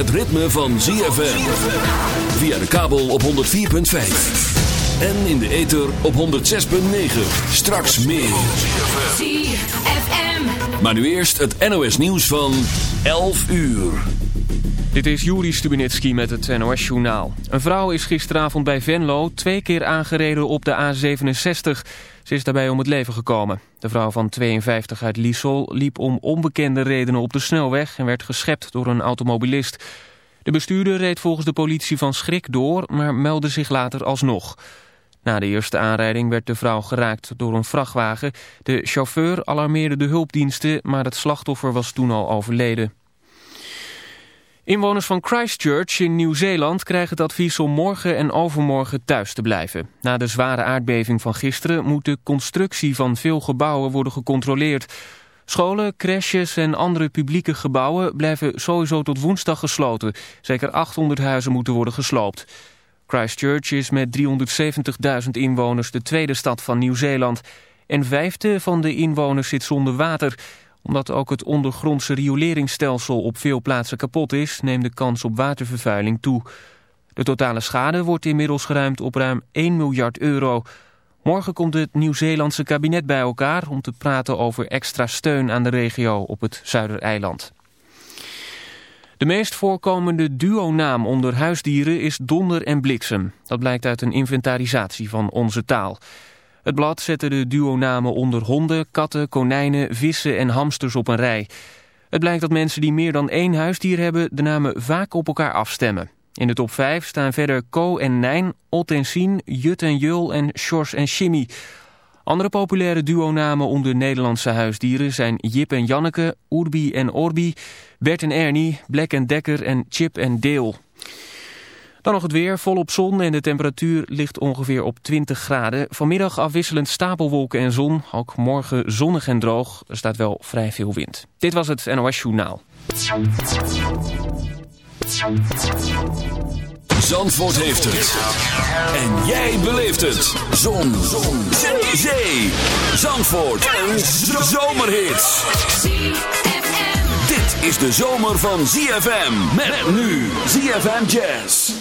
Het ritme van ZFM. Via de kabel op 104.5. En in de ether op 106.9. Straks meer. ZFM. Maar nu eerst het NOS nieuws van 11 uur. Dit is Juri Stubenitski met het NOS-journaal. Een vrouw is gisteravond bij Venlo twee keer aangereden op de A67. Ze is daarbij om het leven gekomen. De vrouw van 52 uit Liesel liep om onbekende redenen op de snelweg... en werd geschept door een automobilist. De bestuurder reed volgens de politie van schrik door, maar meldde zich later alsnog. Na de eerste aanrijding werd de vrouw geraakt door een vrachtwagen. De chauffeur alarmeerde de hulpdiensten, maar het slachtoffer was toen al overleden. Inwoners van Christchurch in Nieuw-Zeeland krijgen het advies om morgen en overmorgen thuis te blijven. Na de zware aardbeving van gisteren moet de constructie van veel gebouwen worden gecontroleerd. Scholen, crèches en andere publieke gebouwen blijven sowieso tot woensdag gesloten. Zeker 800 huizen moeten worden gesloopt. Christchurch is met 370.000 inwoners de tweede stad van Nieuw-Zeeland. En vijfde van de inwoners zit zonder water omdat ook het ondergrondse rioleringsstelsel op veel plaatsen kapot is, neemt de kans op watervervuiling toe. De totale schade wordt inmiddels geruimd op ruim 1 miljard euro. Morgen komt het Nieuw-Zeelandse kabinet bij elkaar om te praten over extra steun aan de regio op het Zuidereiland. De meest voorkomende duonaam onder huisdieren is donder en bliksem. Dat blijkt uit een inventarisatie van Onze Taal. Het blad zette de duonamen onder honden, katten, konijnen, vissen en hamsters op een rij. Het blijkt dat mensen die meer dan één huisdier hebben de namen vaak op elkaar afstemmen. In de top 5 staan verder Ko en Nijn, Ot en Sien, Jut en Jul en Sjors en Shimmy. Andere populaire duonamen onder Nederlandse huisdieren zijn Jip en Janneke, Urbi en Orbi, Bert en Ernie, Black en Dekker en Chip en Deel. Dan nog het weer, volop zon en de temperatuur ligt ongeveer op 20 graden. Vanmiddag afwisselend stapelwolken en zon. Ook morgen zonnig en droog. Er staat wel vrij veel wind. Dit was het NOS Journaal. Zandvoort heeft het. En jij beleeft het. Zon. zon. Zee. Zandvoort. Een zomerhit. Dit is de zomer van ZFM. Met nu ZFM Jazz.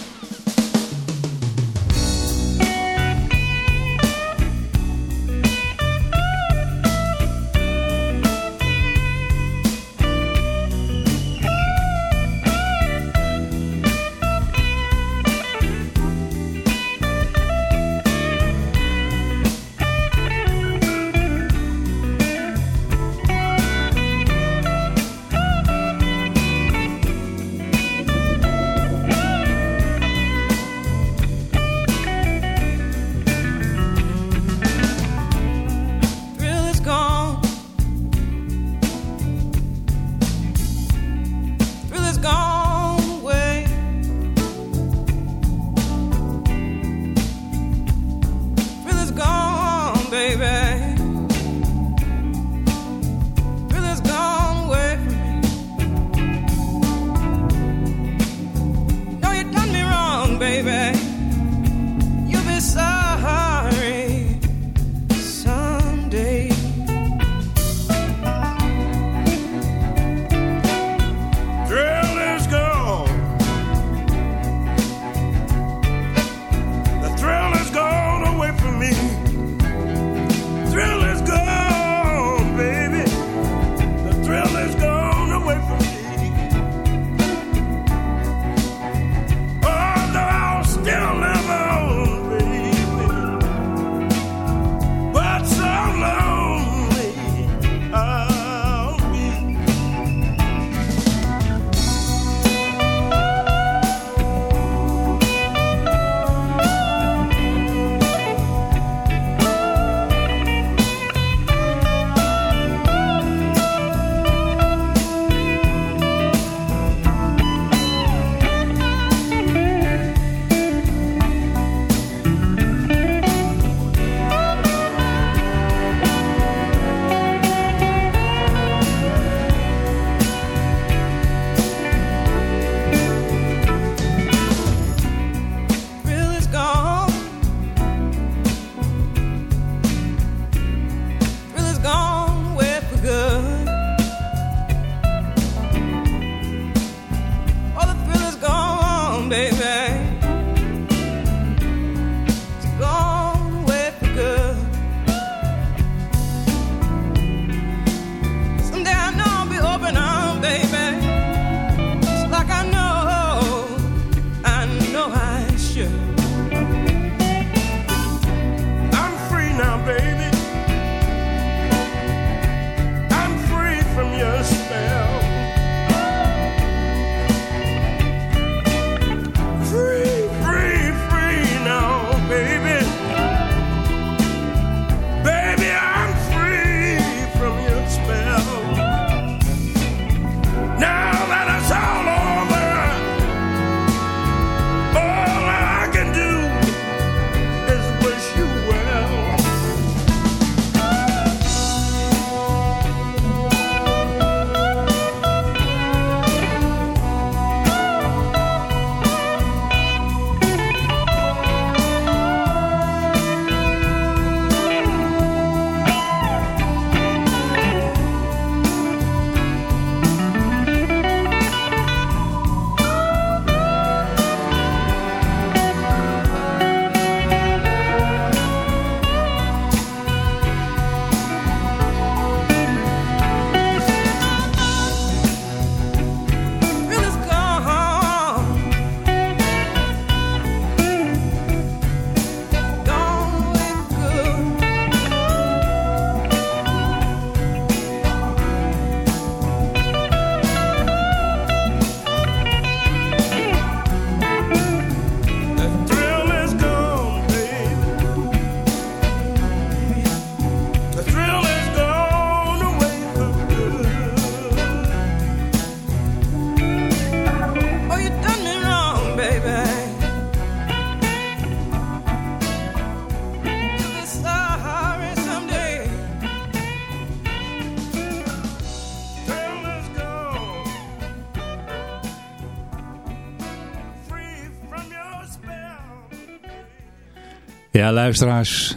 Ja, luisteraars,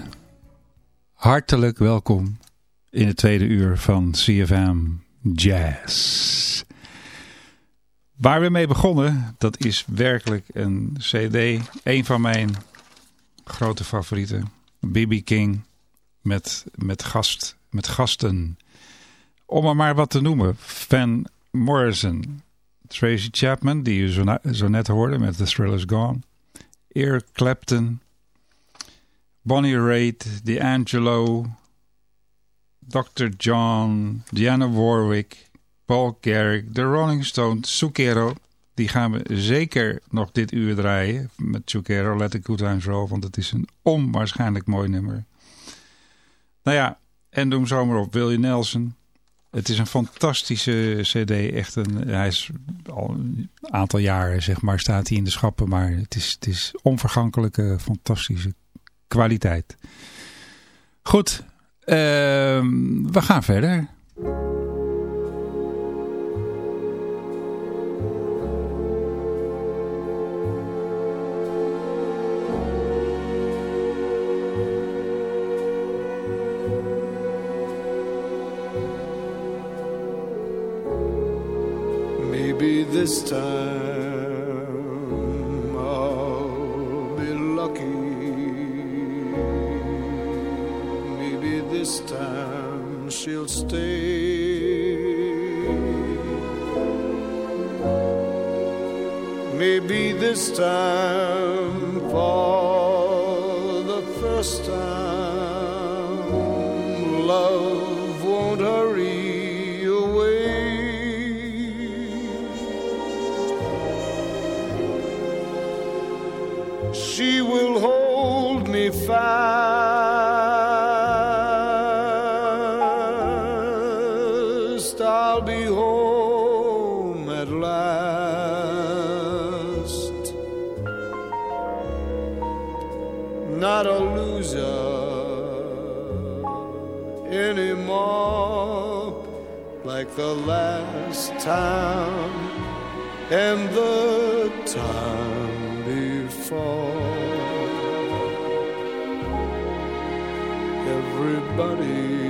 hartelijk welkom in het tweede uur van CFM Jazz. Waar we mee begonnen, dat is werkelijk een cd, een van mijn grote favorieten. B.B. King met, met, gast, met gasten. Om er maar wat te noemen. Van Morrison, Tracy Chapman, die je zo, zo net hoorde met The Thriller's Gone. Eric Clapton, Bonnie Raitt, D'Angelo, Dr. John, Diana Warwick, Paul Carrick, The Rolling Stones, Zucchero. Die gaan we zeker nog dit uur draaien met Zucchero, Let the Good Times Roll, want het is een onwaarschijnlijk mooi nummer. Nou ja, en doe hem zomaar op Willie Nelson. Het is een fantastische cd. Echt een, hij is al een aantal jaren zeg maar, staat hij in de schappen. Maar het is, het is onvergankelijke, fantastische kwaliteit. Goed, uh, we gaan verder. Maybe this time this time, for the last time and the time before. Everybody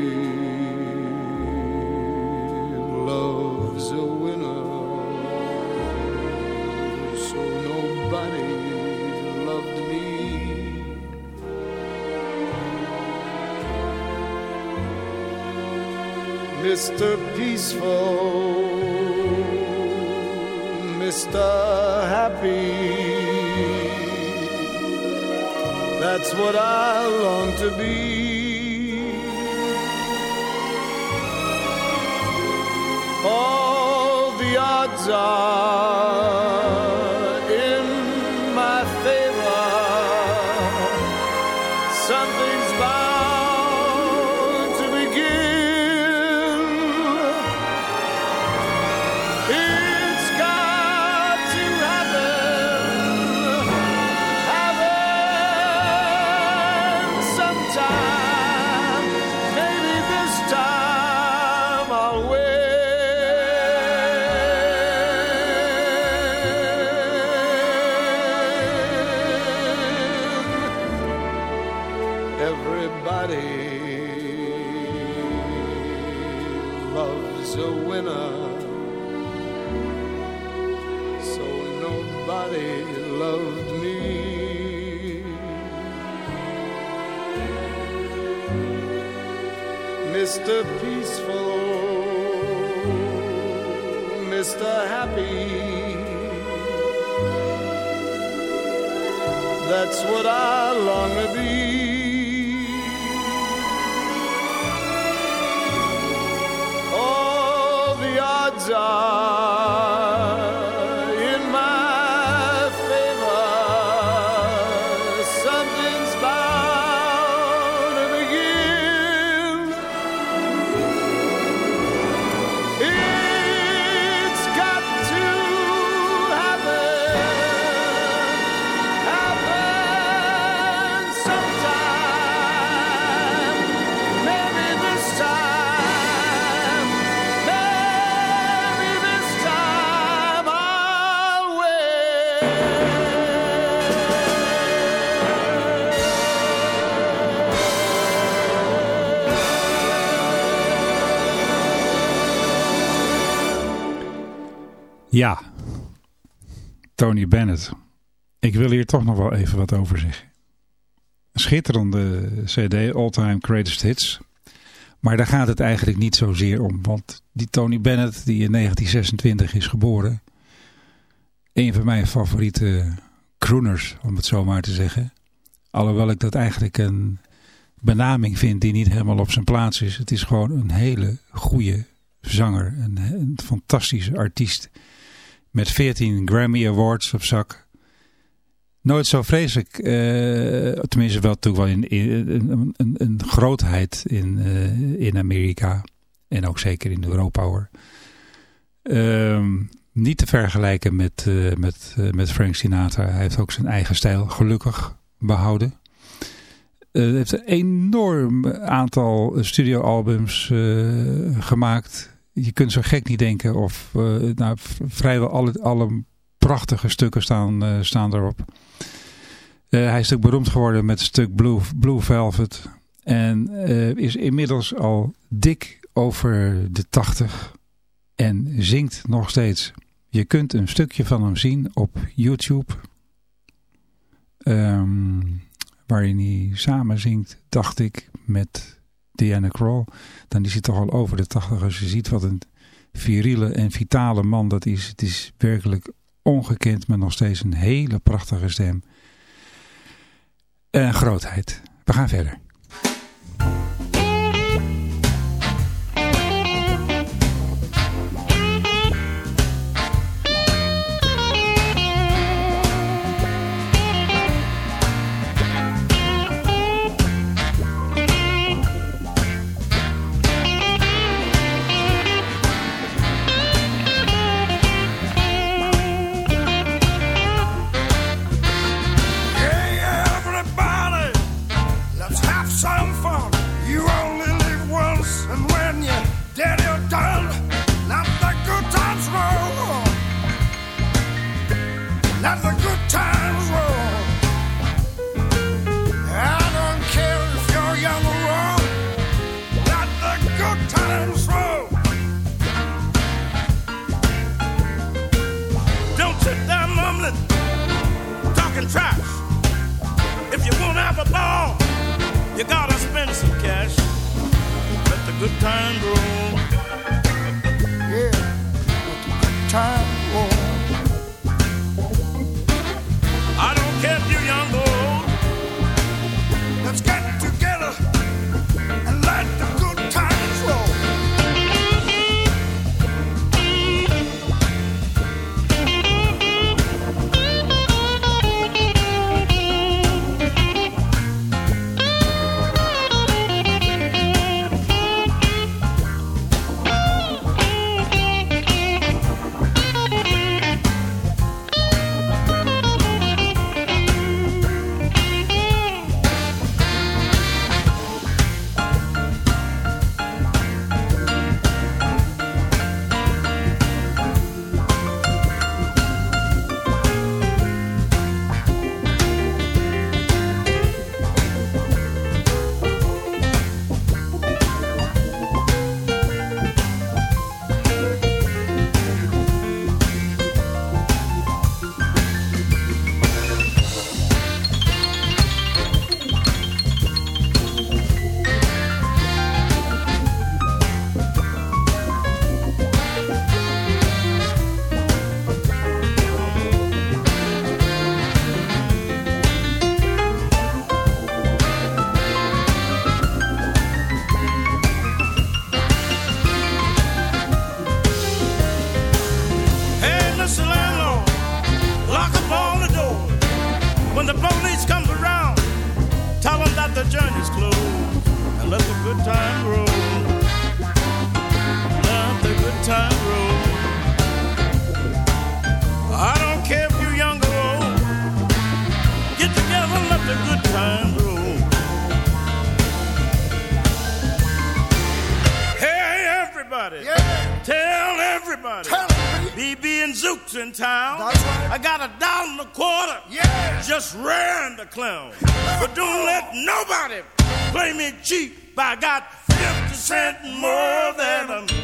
Mr peaceful, Mr. Happy. That's what I long to be. All the odds are Mr. Peaceful, Mr. Happy. That's what I long to be. Ja, Tony Bennett. Ik wil hier toch nog wel even wat over zeggen. Schitterende cd, All Time Greatest Hits. Maar daar gaat het eigenlijk niet zozeer om. Want die Tony Bennett, die in 1926 is geboren... een van mijn favoriete crooners, om het zo maar te zeggen. Alhoewel ik dat eigenlijk een benaming vind die niet helemaal op zijn plaats is. Het is gewoon een hele goede zanger. Een, een fantastische artiest. Met 14 Grammy Awards op zak. Nooit zo vreselijk, uh, tenminste wel natuurlijk wel in, een, grootheid in, uh, in Amerika. En ook zeker in Europa hoor. Uh, niet te vergelijken met, uh, met, met Frank Sinatra. Hij heeft ook zijn eigen stijl gelukkig behouden. Hij heeft een enorm aantal studioalbums gemaakt je kunt zo gek niet denken of uh, nou, vrijwel alle, alle prachtige stukken staan, uh, staan erop. Uh, hij is ook beroemd geworden met het stuk Blue, Blue Velvet. En is inmiddels al dik over de 80 en zingt nog steeds. Je kunt een stukje van hem zien op YouTube. Um, waarin hij samen zingt, dacht ik, met Diana Krall, dan is hij toch al over de 80. Als je ziet wat een viriele en vitale man dat is. Het is werkelijk ongekend, maar nog steeds een hele prachtige stem. En grootheid. We gaan verder. the time grows I got a dollar and a quarter. Yeah. Just ran the clown. But don't let nobody play me cheap. I got 50 cent more than a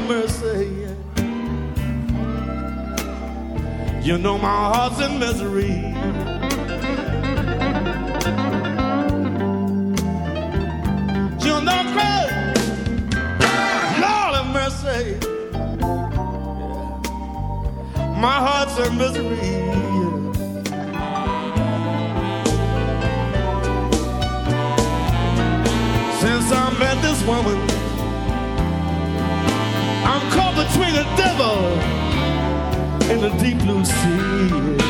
Have mercy. You know my heart's in misery. You know crazy. Lord have mercy. My heart's in misery. Since I met this woman, between the devil and the deep blue sea.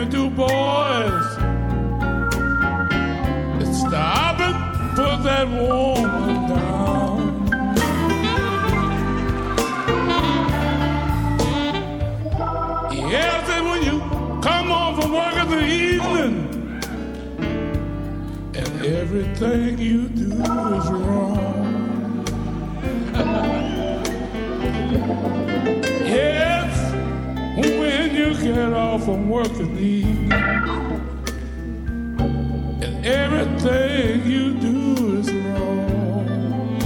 To do, boys. It's stop it, put that woman down. Yes, and when you come home from work in the evening, and everything you do is wrong. You get off from work in the evening and everything you do is wrong.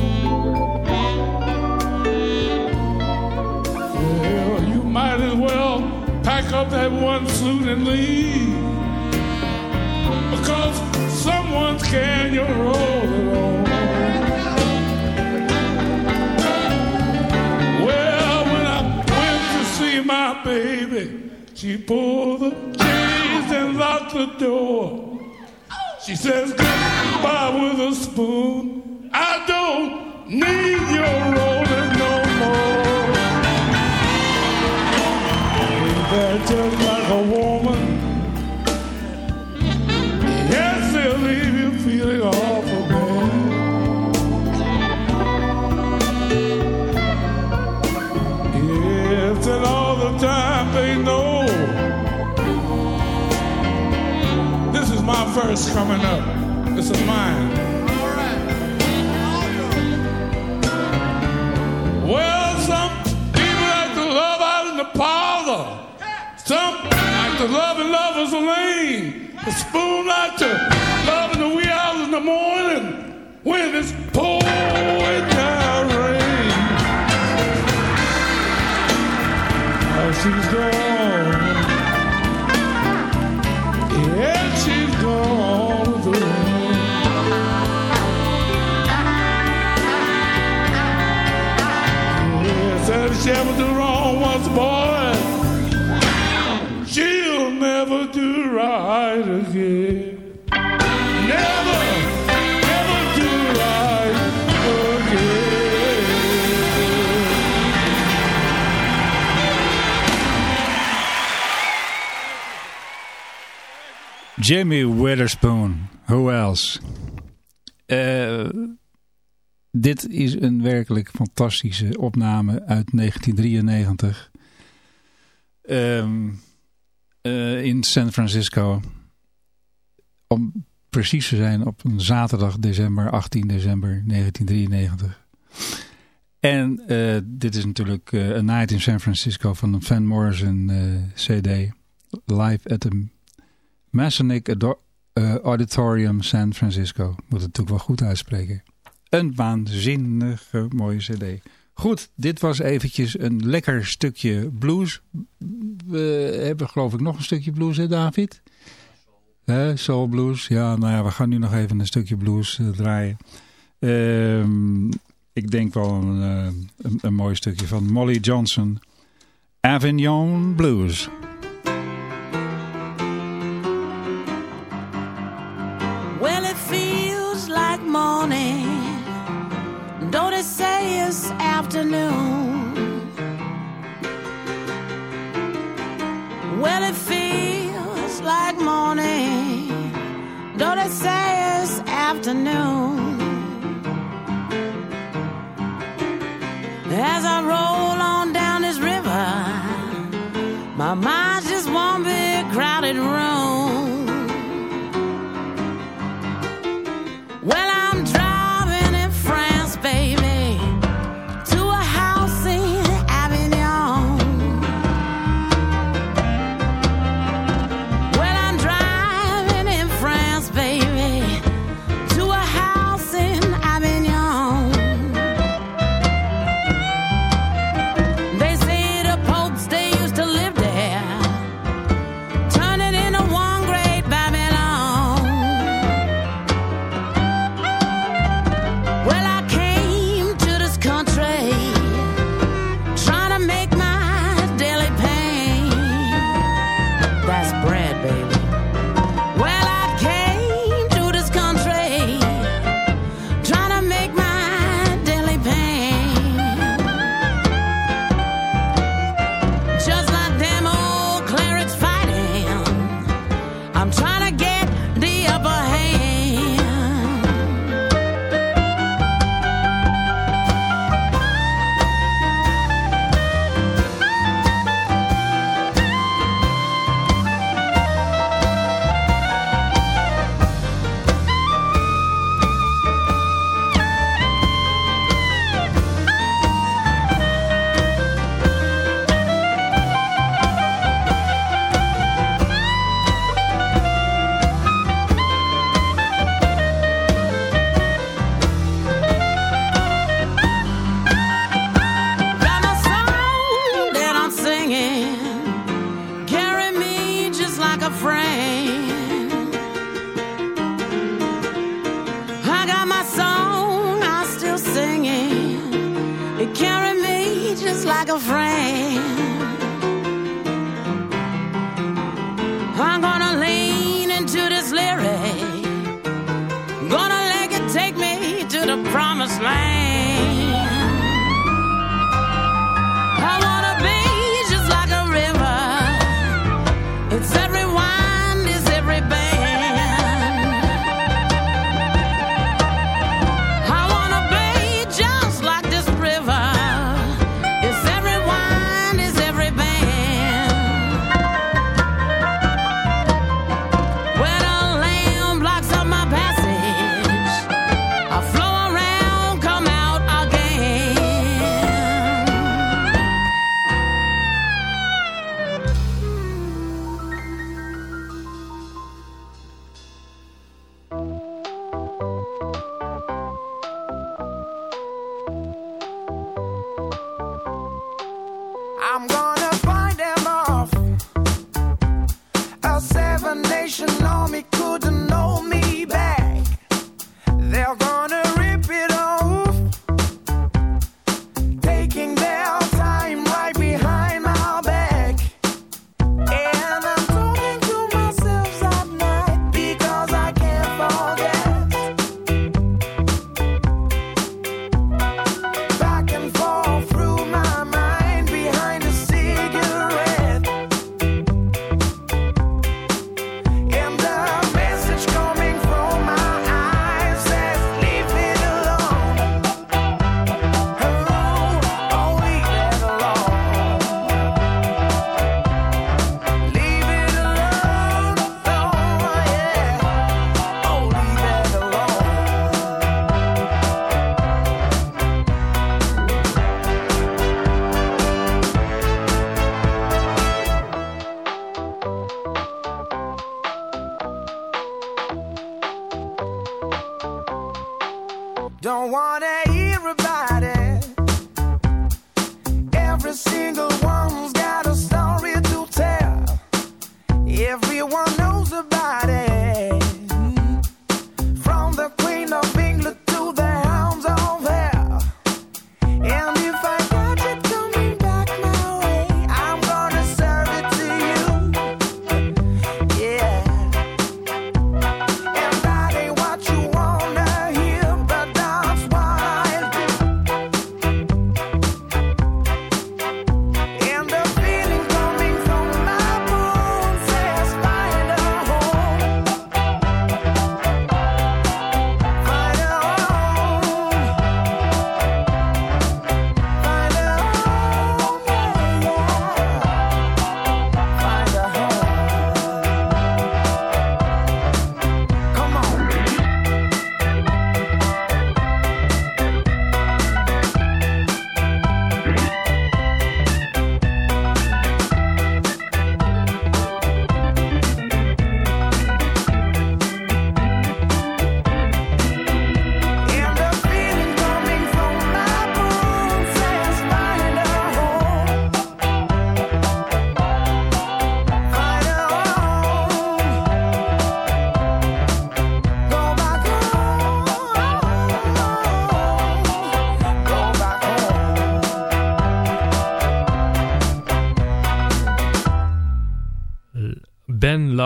Well, you might as well pack up that one suit and leave because someone's carrying your roll along. My baby, she pulled the chains and locked the door. She says goodbye with a spoon. I don't need your rolling first coming up. This is mine. All right. Well, some people like to love out in the parlor. Some like to love in lovers lane. The spoon like to love in the wee hours in the morning when it's pouring down rain. Oh, she's gone. Jimmy Witherspoon. Who else? Eh, dit is een werkelijk fantastische opname uit 1993. Ehm, eh, in San Francisco. Om precies te zijn op een zaterdag december, 18 december 1993. En eh, dit is natuurlijk eh, A Night in San Francisco van een Van Morrison CD. Live at the Masonic eh, Auditorium San Francisco. Moet het natuurlijk wel goed uitspreken. Een waanzinnige mooie cd. Goed, dit was eventjes een lekker stukje blues. We hebben geloof ik nog een stukje blues, hè David? Soul blues. Ja, nou ja, we gaan nu nog even een stukje blues eh, draaien. Ehm, ik denk wel eh, een, een mooi stukje van Molly Johnson. Avignon Blues. knew.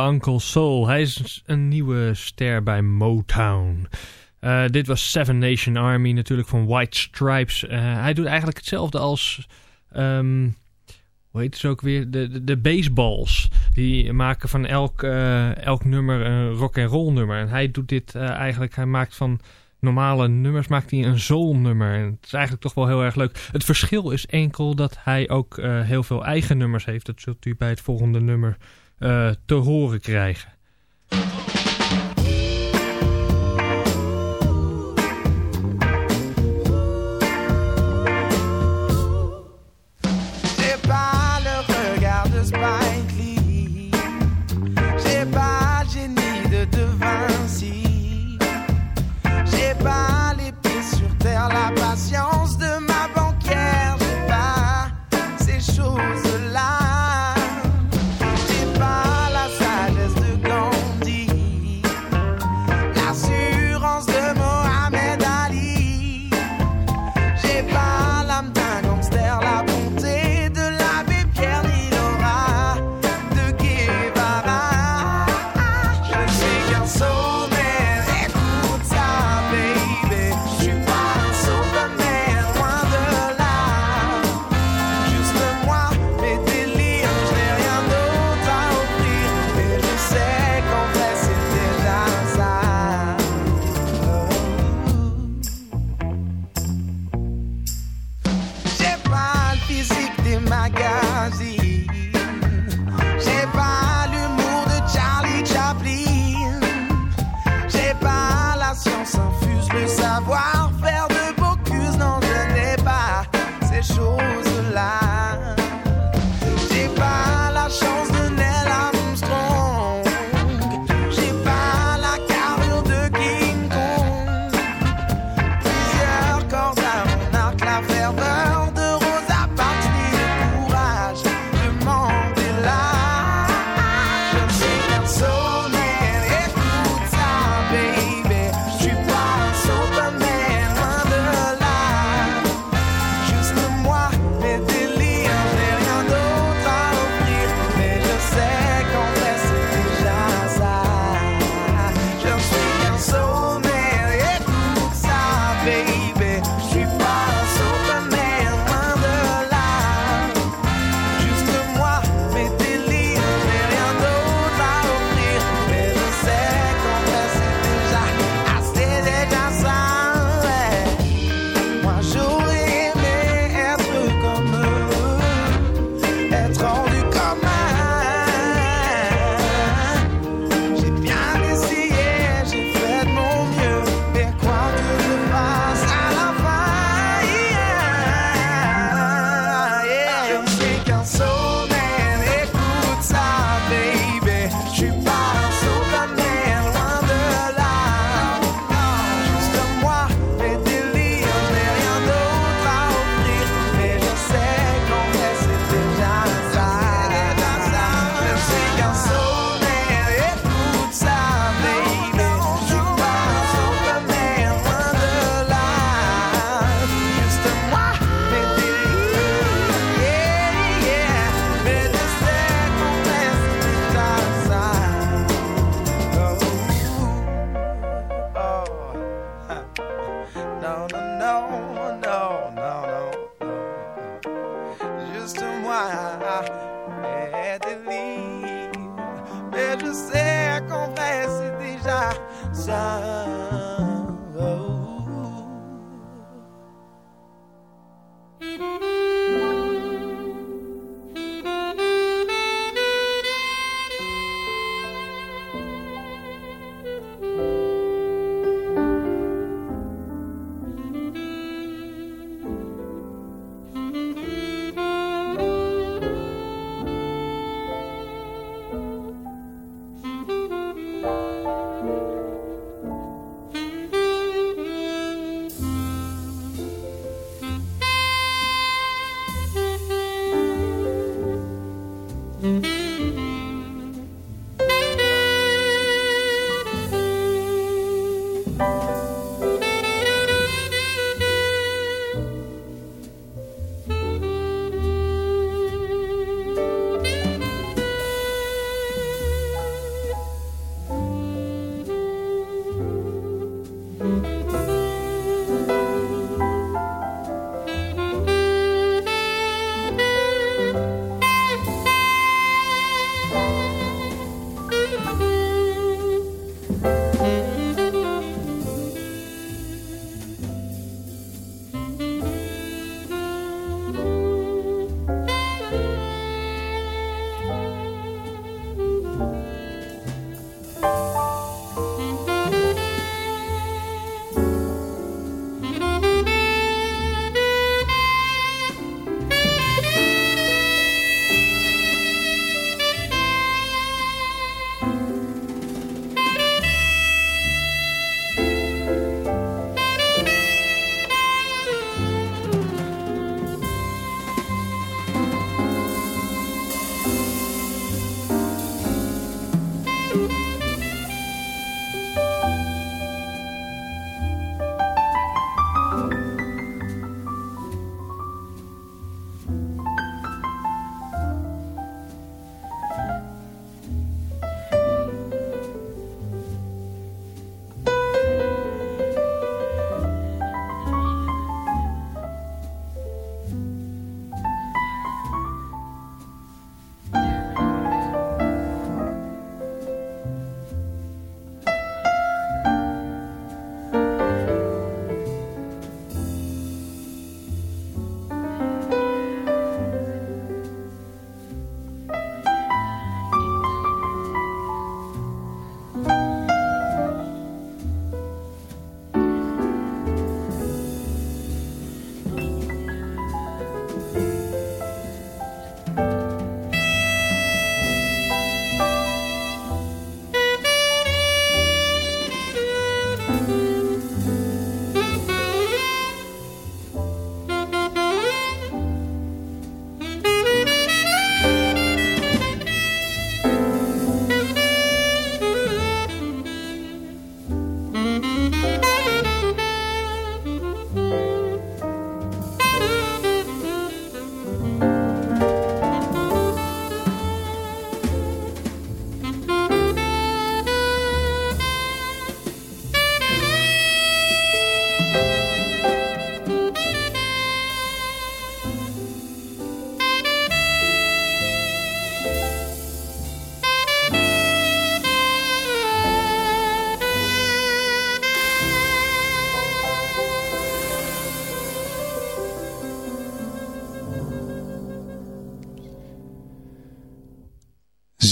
Uncle Soul. Hij is een nieuwe ster bij Motown. Uh, dit was Seven Nation Army, natuurlijk van White Stripes. Uh, hij doet eigenlijk hetzelfde als... Um, hoe heet het ook weer? De, de, de, baseballs. Die maken van elk, uh, elk nummer een rock and roll nummer. En hij doet dit eigenlijk... Hij maakt van normale nummers maakt hij een soul nummer. En het is eigenlijk toch wel heel erg leuk. Het verschil is enkel dat hij ook heel veel eigen nummers heeft. Dat zult u bij het volgende nummer te horen krijgen.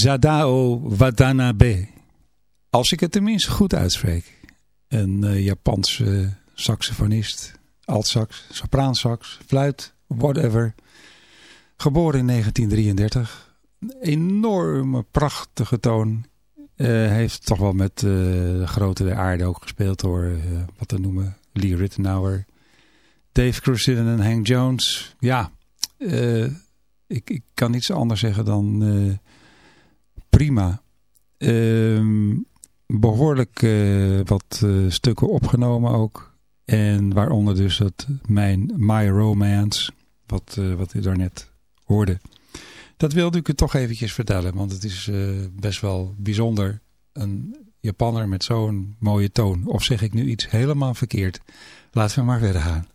Zadao Watanabe. Als ik het tenminste goed uitspreek. Een uh, Japanse saxofonist, altsax, sopraansax, fluit, whatever. Geboren in 1933. Een enorme, prachtige toon. Uh, heeft toch wel met uh, de grote der aarde ook gespeeld door, wat te noemen, Lee Rittenauer. Dave Cruzin en Hank Jones. Ja, ik, ik kan niets anders zeggen dan prima. Ehm, behoorlijk uh, wat uh, stukken opgenomen ook. En waaronder dus dat mijn My Romance, wat, uh, wat u daarnet hoorde. Dat wilde ik u toch eventjes vertellen, want het is best wel bijzonder. Een Japanner met zo'n mooie toon. Of zeg ik nu iets helemaal verkeerd? Laten we maar verder gaan.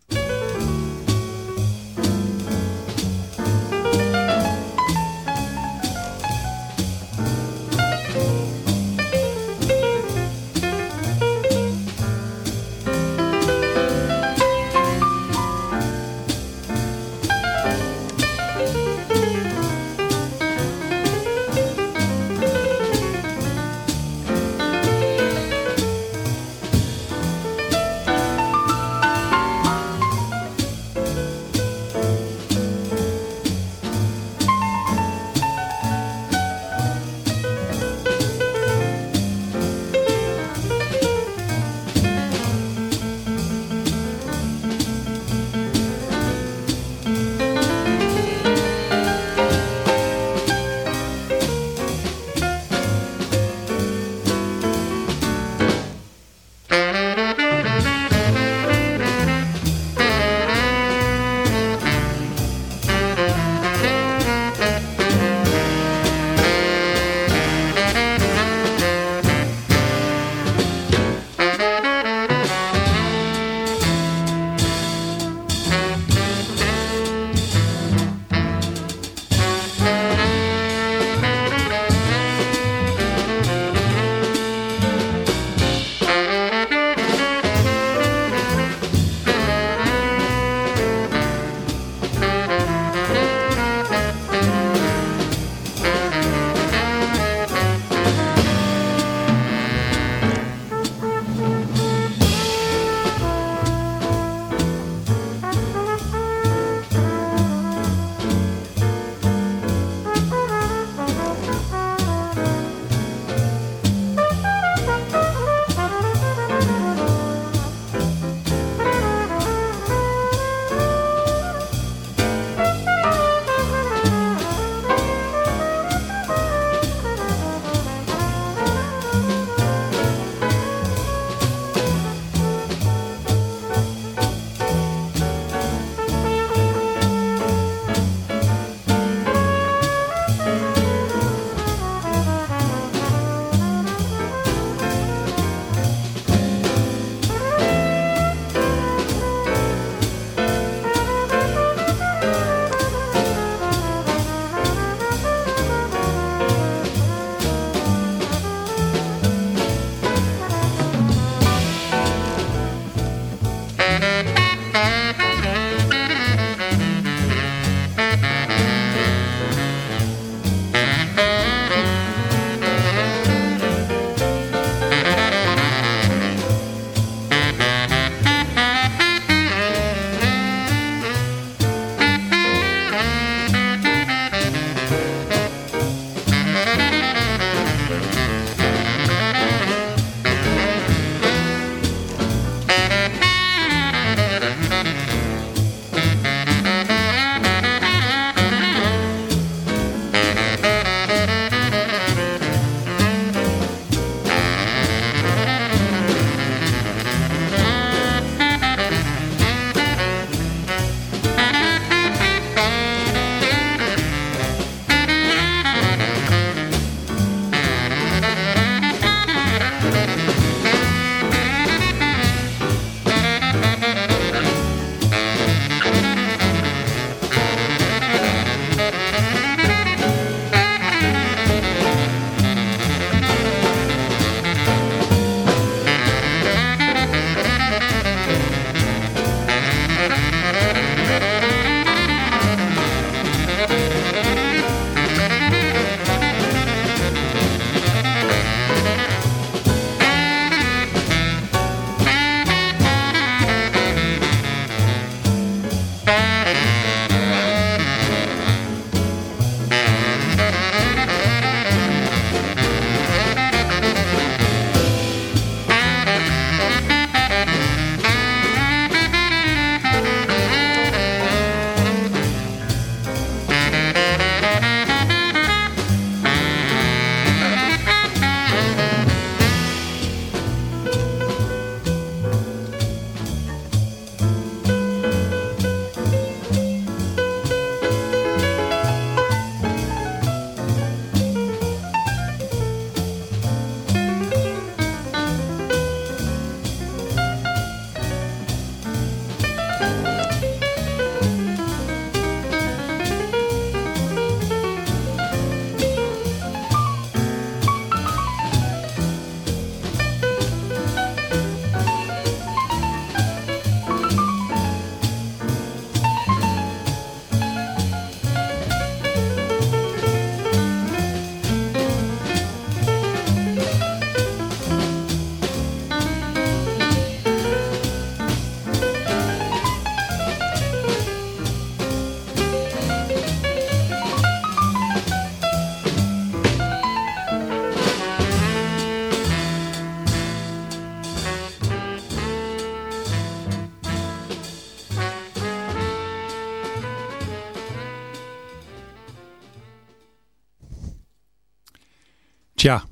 Tja,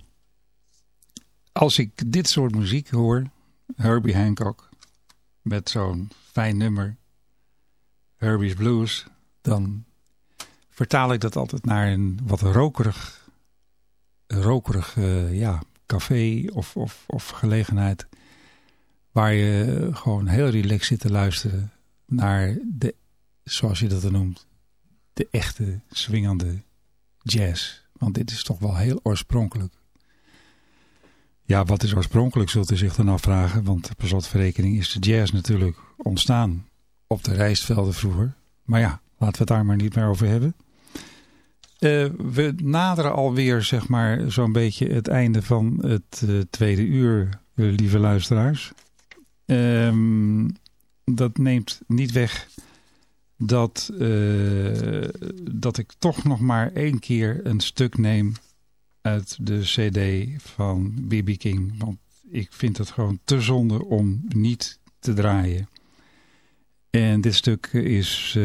als ik dit soort muziek hoor, Herbie Hancock, met zo'n fijn nummer, Herbie's Blues, dan vertaal ik dat altijd naar een wat rokerig, rokerig eh, ja, café of, of, of gelegenheid. Waar je gewoon heel relaxed zit te luisteren naar de, zoals je dat dan noemt, de echte swingende jazz. Want dit is toch wel heel oorspronkelijk. Ja, wat is oorspronkelijk, zult u zich dan afvragen. Want per slotverrekening is de jazz natuurlijk ontstaan op de rijstvelden vroeger. Maar ja, laten we het daar maar niet meer over hebben. Uh, we naderen alweer, zeg maar, zo'n beetje het einde van het uh, tweede uur, uh, lieve luisteraars. Um, dat neemt niet weg dat, dat ik toch nog maar één keer een stuk neem uit de cd van B.B. King. Want ik vind het gewoon te zonde om niet te draaien. En dit stuk is,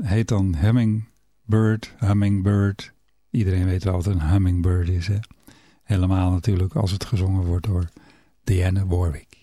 heet dan Hemming... Bird, hummingbird. Iedereen weet wel wat een hummingbird is. Hè? Helemaal natuurlijk als het gezongen wordt door Diana Warwick.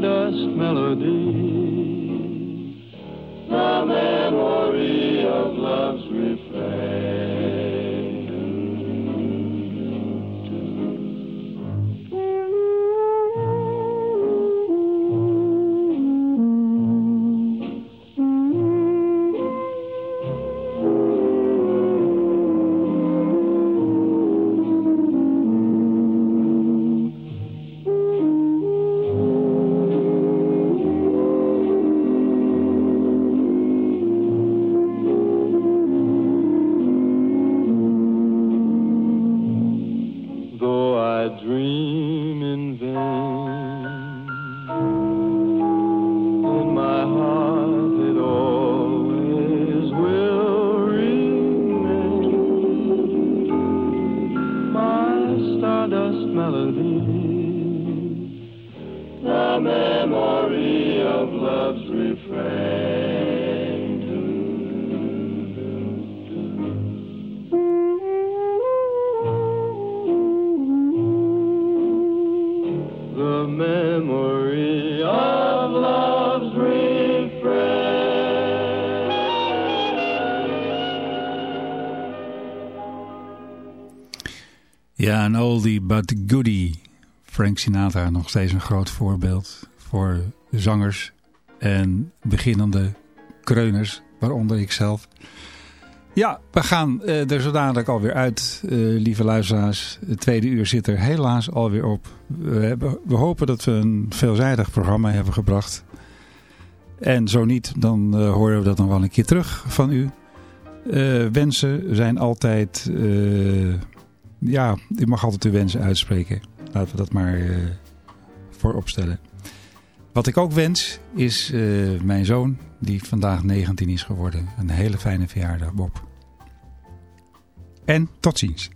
Stardust melody, Een oldie but goodie. Frank Sinatra nog steeds een groot voorbeeld voor zangers en beginnende kreuners, waaronder ikzelf. Ja, we gaan eh, er zo dadelijk alweer uit, eh, lieve luisteraars. Het tweede uur zit er helaas alweer op. We, hebben, we hopen dat we een veelzijdig programma hebben gebracht. En zo niet, dan eh, horen we dat nog wel een keer terug van u. Wensen zijn altijd... ja, u mag altijd uw wensen uitspreken. Laten we dat maar eh, voorop stellen. Wat ik ook wens is eh, mijn zoon, die vandaag 19 is geworden. Een hele fijne verjaardag, Bob. En tot ziens.